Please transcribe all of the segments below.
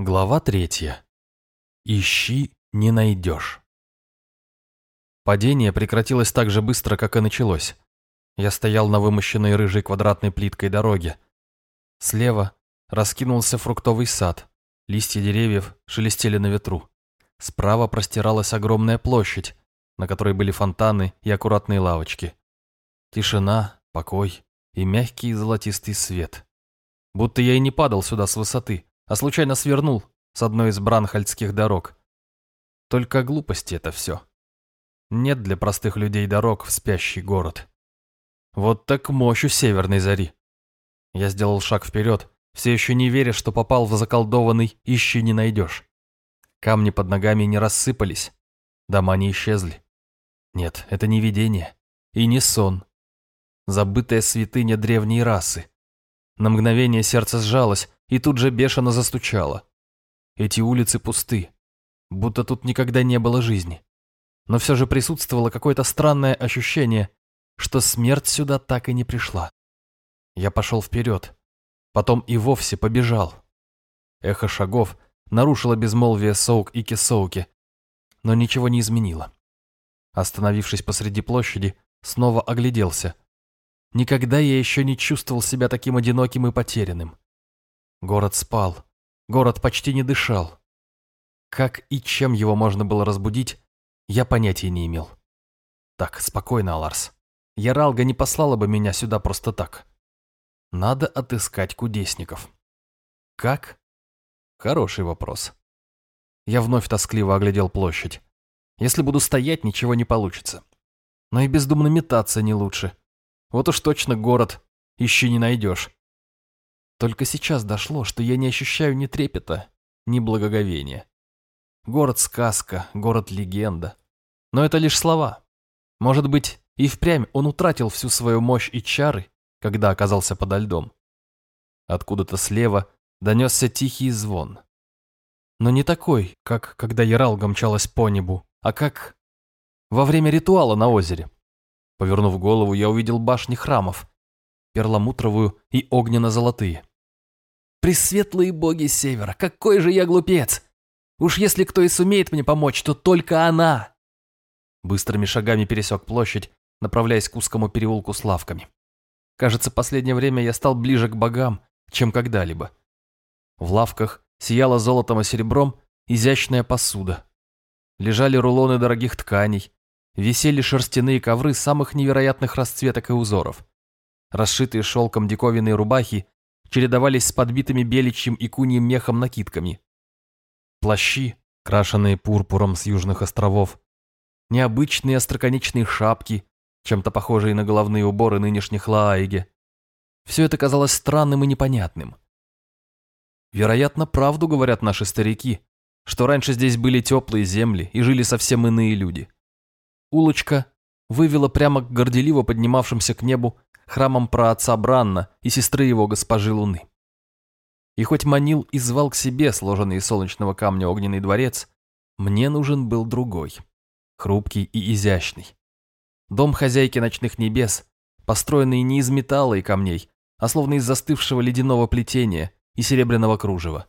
Глава третья. Ищи, не найдешь. Падение прекратилось так же быстро, как и началось. Я стоял на вымощенной рыжей квадратной плиткой дороге. Слева раскинулся фруктовый сад. Листья деревьев шелестели на ветру. Справа простиралась огромная площадь, на которой были фонтаны и аккуратные лавочки. Тишина, покой и мягкий золотистый свет. Будто я и не падал сюда с высоты, а случайно свернул с одной из бранхальдских дорог. Только глупости это все. Нет для простых людей дорог в спящий город. Вот так мощь у северной зари. Я сделал шаг вперед, все еще не веря, что попал в заколдованный «Ищи не найдешь». Камни под ногами не рассыпались, дома не исчезли. Нет, это не видение и не сон. Забытая святыня древней расы. На мгновение сердце сжалось, и тут же бешено застучало. Эти улицы пусты, будто тут никогда не было жизни. Но все же присутствовало какое-то странное ощущение, что смерть сюда так и не пришла. Я пошел вперед, потом и вовсе побежал. Эхо шагов нарушило безмолвие Соук и Кисоуки, но ничего не изменило. Остановившись посреди площади, снова огляделся. Никогда я еще не чувствовал себя таким одиноким и потерянным. Город спал. Город почти не дышал. Как и чем его можно было разбудить, я понятия не имел. Так, спокойно, Аларс. Яралга не послала бы меня сюда просто так. Надо отыскать кудесников. Как? Хороший вопрос. Я вновь тоскливо оглядел площадь. Если буду стоять, ничего не получится. Но и бездумно метаться не лучше. Вот уж точно город, ищи не найдешь. Только сейчас дошло, что я не ощущаю ни трепета, ни благоговения. Город-сказка, город-легенда. Но это лишь слова. Может быть, и впрямь он утратил всю свою мощь и чары, когда оказался подо льдом. Откуда-то слева донесся тихий звон. Но не такой, как когда Яралга мчалась по небу, а как во время ритуала на озере. Повернув голову, я увидел башни храмов, перламутровую и огненно-золотые. Пресветлые боги севера, какой же я глупец! Уж если кто и сумеет мне помочь, то только она!» Быстрыми шагами пересек площадь, направляясь к узкому переулку с лавками. Кажется, последнее время я стал ближе к богам, чем когда-либо. В лавках сияла золотом и серебром изящная посуда. Лежали рулоны дорогих тканей, висели шерстяные ковры самых невероятных расцветок и узоров. Расшитые шелком диковинные рубахи чередовались с подбитыми беличьим и куньим мехом накидками. Плащи, крашенные пурпуром с южных островов, необычные остроконечные шапки, чем-то похожие на головные уборы нынешних Лааиге. Все это казалось странным и непонятным. Вероятно, правду говорят наши старики, что раньше здесь были теплые земли и жили совсем иные люди. Улочка вывела прямо к горделиво поднимавшимся к небу храмом праотца Бранна и сестры его госпожи Луны. И хоть манил и звал к себе сложенный из солнечного камня огненный дворец, мне нужен был другой, хрупкий и изящный. Дом хозяйки ночных небес, построенный не из металла и камней, а словно из застывшего ледяного плетения и серебряного кружева.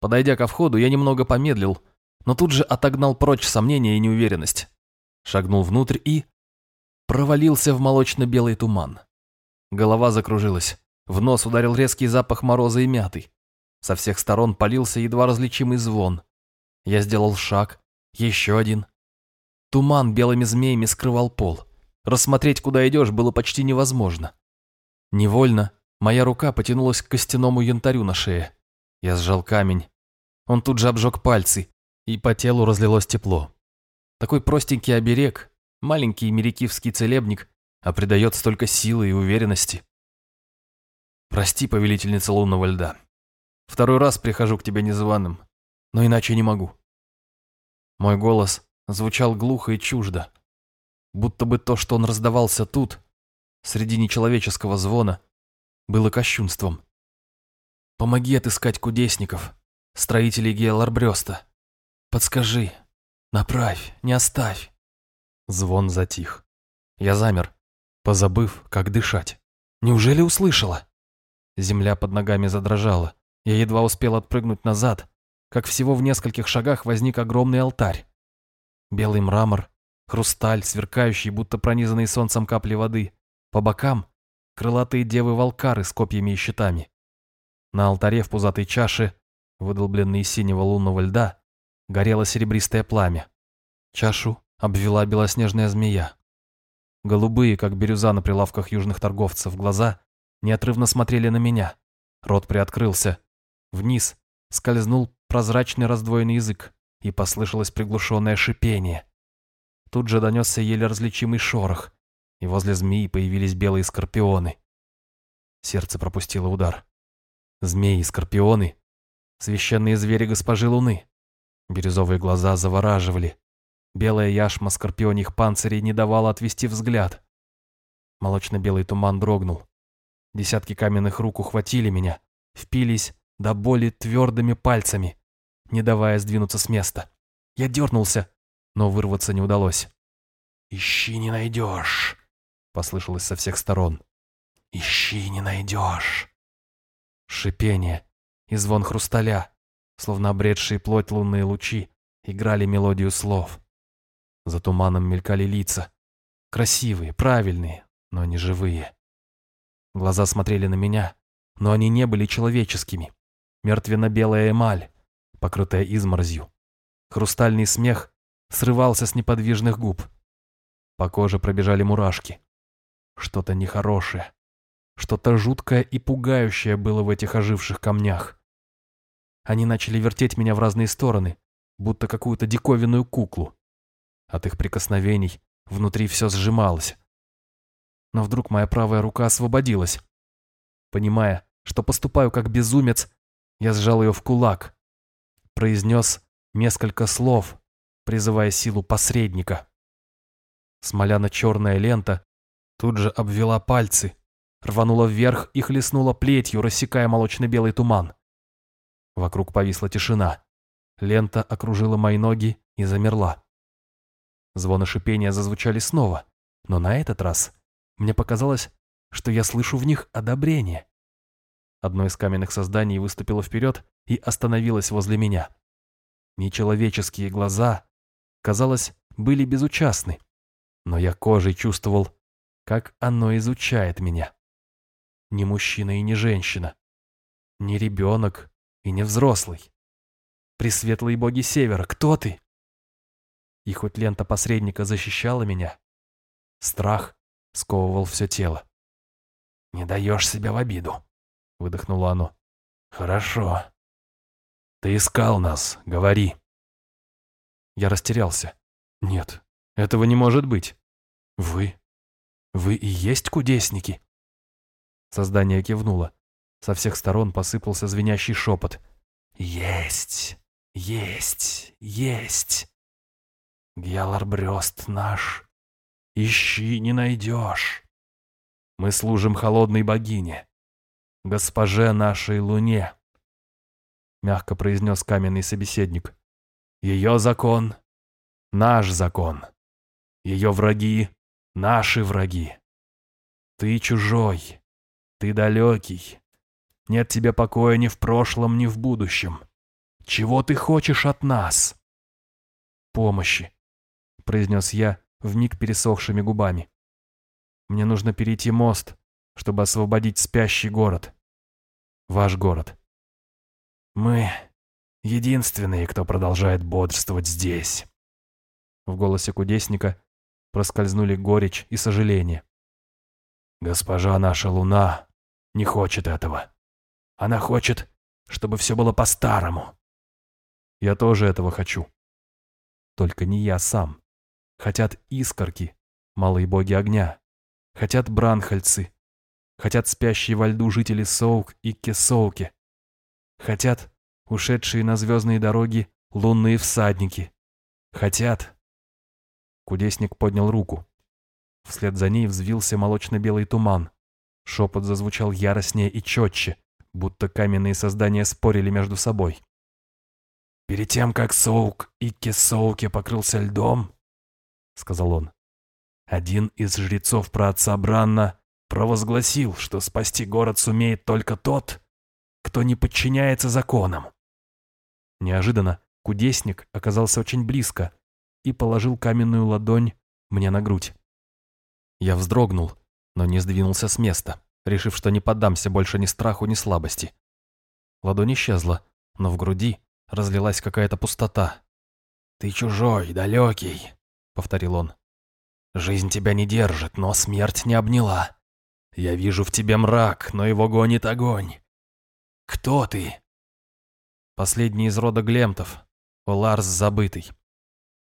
Подойдя ко входу, я немного помедлил, но тут же отогнал прочь сомнения и неуверенность. Шагнул внутрь и... провалился в молочно-белый туман. Голова закружилась. В нос ударил резкий запах мороза и мяты. Со всех сторон полился едва различимый звон. Я сделал шаг, еще один. Туман белыми змеями скрывал пол. Рассмотреть, куда идешь, было почти невозможно. Невольно моя рука потянулась к костяному янтарю на шее. Я сжал камень. Он тут же обжег пальцы, и по телу разлилось тепло. Такой простенький оберег, маленький мерикивский целебник, а придает столько силы и уверенности. Прости, повелительница лунного льда. Второй раз прихожу к тебе незваным, но иначе не могу. Мой голос звучал глухо и чуждо, будто бы то, что он раздавался тут, среди нечеловеческого звона, было кощунством. Помоги отыскать кудесников, строителей Геоларбрёста. Подскажи, направь, не оставь. Звон затих. Я замер, позабыв, как дышать. Неужели услышала? Земля под ногами задрожала. Я едва успел отпрыгнуть назад, как всего в нескольких шагах возник огромный алтарь. Белый мрамор, хрусталь, сверкающий, будто пронизанный солнцем капли воды. По бокам — крылатые девы-волкары с копьями и щитами. На алтаре в пузатой чаше, выдолбленной из синего лунного льда, горело серебристое пламя. Чашу обвела белоснежная змея. Голубые, как бирюза на прилавках южных торговцев, глаза неотрывно смотрели на меня. Рот приоткрылся. Вниз скользнул прозрачный раздвоенный язык, и послышалось приглушенное шипение. Тут же донесся еле различимый шорох, и возле змеи появились белые скорпионы. Сердце пропустило удар. Змеи и скорпионы — священные звери госпожи Луны. Бирюзовые глаза завораживали, Белая яшма скорпионих панцирей не давала отвести взгляд. Молочно-белый туман дрогнул. Десятки каменных рук ухватили меня, впились до боли твердыми пальцами, не давая сдвинуться с места. Я дернулся, но вырваться не удалось. «Ищи не найдешь», — послышалось со всех сторон. «Ищи не найдешь». Шипение и звон хрусталя, словно обретшие плоть лунные лучи, играли мелодию слов. За туманом мелькали лица. Красивые, правильные, но не живые. Глаза смотрели на меня, но они не были человеческими. Мертвенно-белая эмаль, покрытая изморозью. Хрустальный смех срывался с неподвижных губ. По коже пробежали мурашки. Что-то нехорошее, что-то жуткое и пугающее было в этих оживших камнях. Они начали вертеть меня в разные стороны, будто какую-то диковинную куклу. От их прикосновений внутри все сжималось. Но вдруг моя правая рука освободилась. Понимая, что поступаю как безумец, я сжал ее в кулак. Произнес несколько слов, призывая силу посредника. Смоляно-черная лента тут же обвела пальцы, рванула вверх и хлестнула плетью, рассекая молочно-белый туман. Вокруг повисла тишина. Лента окружила мои ноги и замерла. Звон и шипение зазвучали снова, но на этот раз мне показалось, что я слышу в них одобрение. Одно из каменных созданий выступило вперед и остановилось возле меня. Нечеловеческие глаза, казалось, были безучастны, но я кожей чувствовал, как оно изучает меня. Не мужчина и не женщина, не ребенок и не взрослый. Пресветлые боги Севера, кто ты? И хоть лента посредника защищала меня, страх сковывал все тело. «Не даешь себя в обиду», — выдохнуло оно. «Хорошо. Ты искал нас, говори». Я растерялся. «Нет, этого не может быть. Вы? Вы и есть кудесники?» Создание кивнуло. Со всех сторон посыпался звенящий шепот. «Есть! Есть! Есть!» Гьяларбрёст наш, ищи не найдешь. Мы служим холодной богине, госпоже нашей луне, мягко произнес каменный собеседник. Ее закон — наш закон. Ее враги — наши враги. Ты чужой, ты далекий. Нет тебе покоя ни в прошлом, ни в будущем. Чего ты хочешь от нас? Помощи, — произнес я вмиг пересохшими губами. «Мне нужно перейти мост, чтобы освободить спящий город. Ваш город. Мы единственные, кто продолжает бодрствовать здесь». В голосе кудесника проскользнули горечь и сожаление. «Госпожа наша луна не хочет этого. Она хочет, чтобы все было по-старому. Я тоже этого хочу. Только не я сам. Хотят искорки, малые боги огня. Хотят бранхальцы. Хотят спящие во льду жители Соук и Кесоуки. Хотят ушедшие на звездные дороги лунные всадники. Хотят... Кудесник поднял руку. Вслед за ней взвился молочно-белый туман. Шепот зазвучал яростнее и четче, будто каменные создания спорили между собой. Перед тем, как Соук и Кесоуки покрылся льдом, — сказал он. Один из жрецов праотца Бранна провозгласил, что спасти город сумеет только тот, кто не подчиняется законам. Неожиданно кудесник оказался очень близко и положил каменную ладонь мне на грудь. Я вздрогнул, но не сдвинулся с места, решив, что не поддамся больше ни страху, ни слабости. Ладонь исчезла, но в груди разлилась какая-то пустота. «Ты чужой, далекий», — повторил он. «Жизнь тебя не держит, но смерть не обняла. Я вижу в тебе мрак, но его гонит огонь. Кто ты?» Последний из рода Глемтов, Оларс Забытый.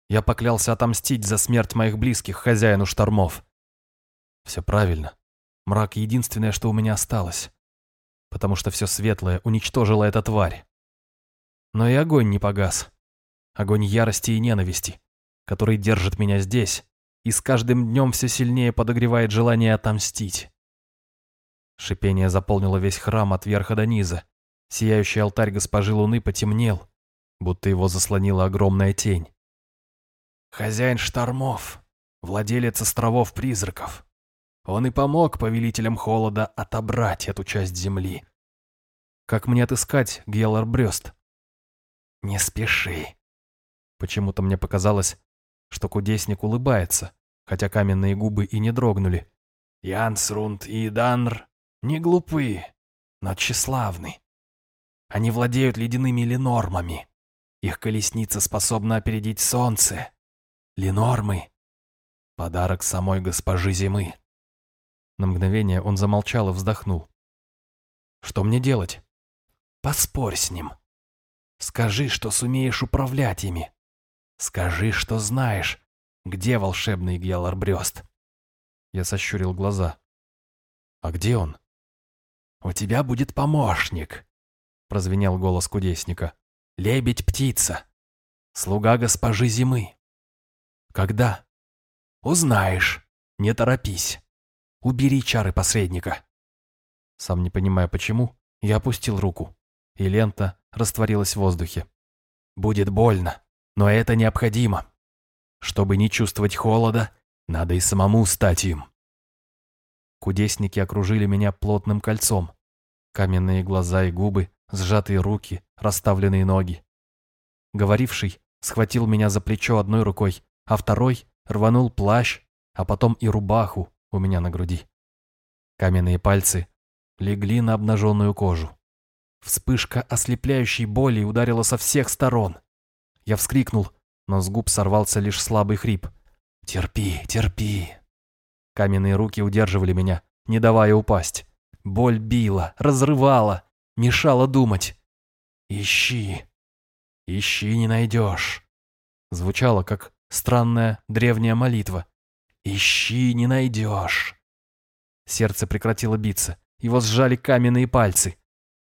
Я поклялся отомстить за смерть моих близких хозяину штормов. Все правильно. Мрак — единственное, что у меня осталось. Потому что все светлое уничтожила эта тварь. Но и огонь не погас. Огонь ярости и ненависти, который держит меня здесь и с каждым днем все сильнее подогревает желание отомстить. Шипение заполнило весь храм от верха до низа. Сияющий алтарь госпожи Луны потемнел, будто его заслонила огромная тень. Хозяин штормов, владелец островов призраков. Он и помог повелителям холода отобрать эту часть земли. Как мне отыскать Геллар Брёст? Не спеши. Почему-то мне показалось, что кудесник улыбается, хотя каменные губы и не дрогнули. Янсрунд и Данр не глупы, но тщеславны. Они владеют ледяными ленормами. Их колесница способна опередить солнце. Ленормы — подарок самой госпожи зимы. На мгновение он замолчал и вздохнул. Что мне делать? Поспорь с ним. Скажи, что сумеешь управлять ими. Скажи, что знаешь, где волшебный Гьялар Брёст. Я сощурил глаза. А где он? У тебя будет помощник, прозвенел голос кудесника. Лебедь-птица, слуга госпожи зимы. Когда? Узнаешь, не торопись. Убери чары посредника. Сам не понимая почему, я опустил руку, и лента растворилась в воздухе. Будет больно, но это необходимо. Чтобы не чувствовать холода, надо и самому стать им. Кудесники окружили меня плотным кольцом. Каменные глаза и губы, сжатые руки, расставленные ноги. Говоривший схватил меня за плечо одной рукой, а второй рванул плащ, а потом и рубаху у меня на груди. Каменные пальцы легли на обнаженную кожу. Вспышка ослепляющей боли ударила со всех сторон. Я вскрикнул, но с губ сорвался лишь слабый хрип. «Терпи, терпи!» Каменные руки удерживали меня, не давая упасть. Боль била, разрывала, мешала думать. «Ищи, ищи не найдешь!» Звучало, как Странная древняя молитва. «Ищи, не найдешь». Сердце прекратило биться. Его сжали каменные пальцы.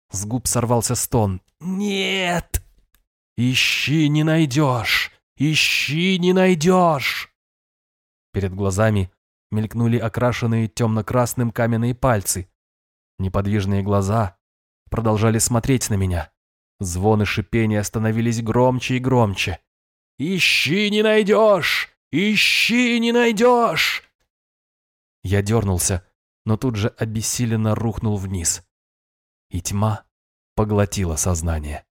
С губ сорвался стон. «Нет!» «Ищи, не найдешь! Ищи, не найдешь!» Перед глазами мелькнули окрашенные темно-красным каменные пальцы. Неподвижные глаза продолжали смотреть на меня. Звоны шипения становились громче и громче. «Ищи, не найдешь! Ищи, не найдешь!» Я дернулся, но тут же обессиленно рухнул вниз. И тьма поглотила сознание.